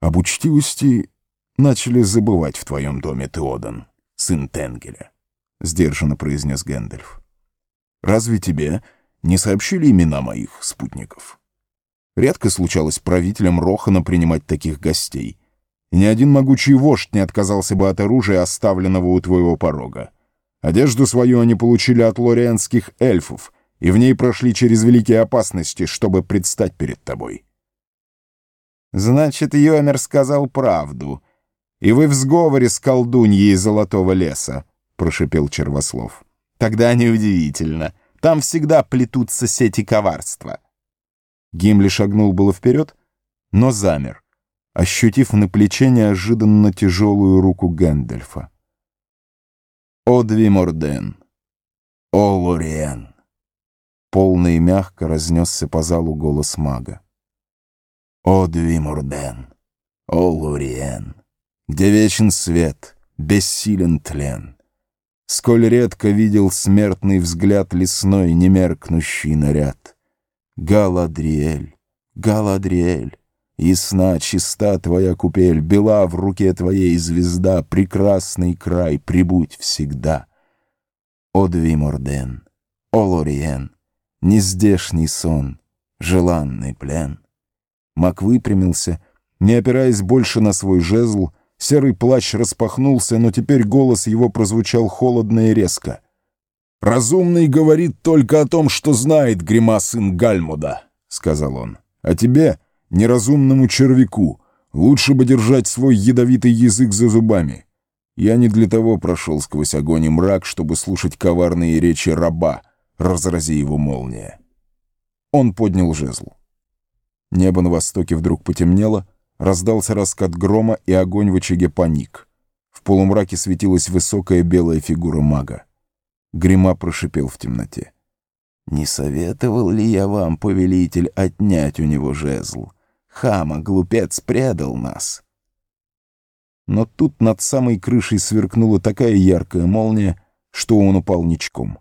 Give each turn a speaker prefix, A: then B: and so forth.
A: Об учтивости начали забывать в твоем доме, Теодан, сын Тенгеля, — сдержанно произнес Гэндальф. Разве тебе не сообщили имена моих спутников? Редко случалось правителям Рохана принимать таких гостей, и ни один могучий вождь не отказался бы от оружия, оставленного у твоего порога. Одежду свою они получили от лорианских эльфов, и в ней прошли через великие опасности, чтобы предстать перед тобой.
B: Значит, Йомер сказал правду, и вы в сговоре с колдуньей Золотого леса, — прошипел Червослов. Тогда неудивительно. Там всегда плетутся сети коварства.
A: Гимли шагнул было вперед, но замер, ощутив на плече неожиданно тяжелую руку Гэндальфа.
B: «О, Двиморден! О, Лориен!»
A: Полно и мягко разнесся по залу голос мага.
B: «О, Двиморден! О, Лориен!
A: Где вечен свет, бессилен тлен! Сколь редко видел смертный взгляд лесной немеркнущий наряд! Галадриэль, Галадриэль!» Ясна, чиста твоя купель, бела в руке твоей звезда, прекрасный край, прибудь всегда. О, Двиморден, о, Лориен, нездешний сон, желанный плен. Мак выпрямился, не опираясь больше на свой жезл, серый плащ распахнулся, но теперь голос его прозвучал холодно и резко. «Разумный говорит только о том, что знает Грима сын Гальмуда», — сказал он. «А тебе...» неразумному червяку. Лучше бы держать свой ядовитый язык за зубами. Я не для того прошел сквозь огонь и мрак, чтобы слушать коварные речи раба, разрази его молния. Он поднял жезл. Небо на востоке вдруг потемнело, раздался раскат грома, и огонь в очаге паник. В полумраке светилась высокая белая фигура мага. Грима прошипел в темноте.
B: «Не советовал ли я вам, повелитель, отнять у него жезл? Хама, глупец, предал нас.
A: Но тут над самой крышей сверкнула такая яркая молния, что он упал ничком.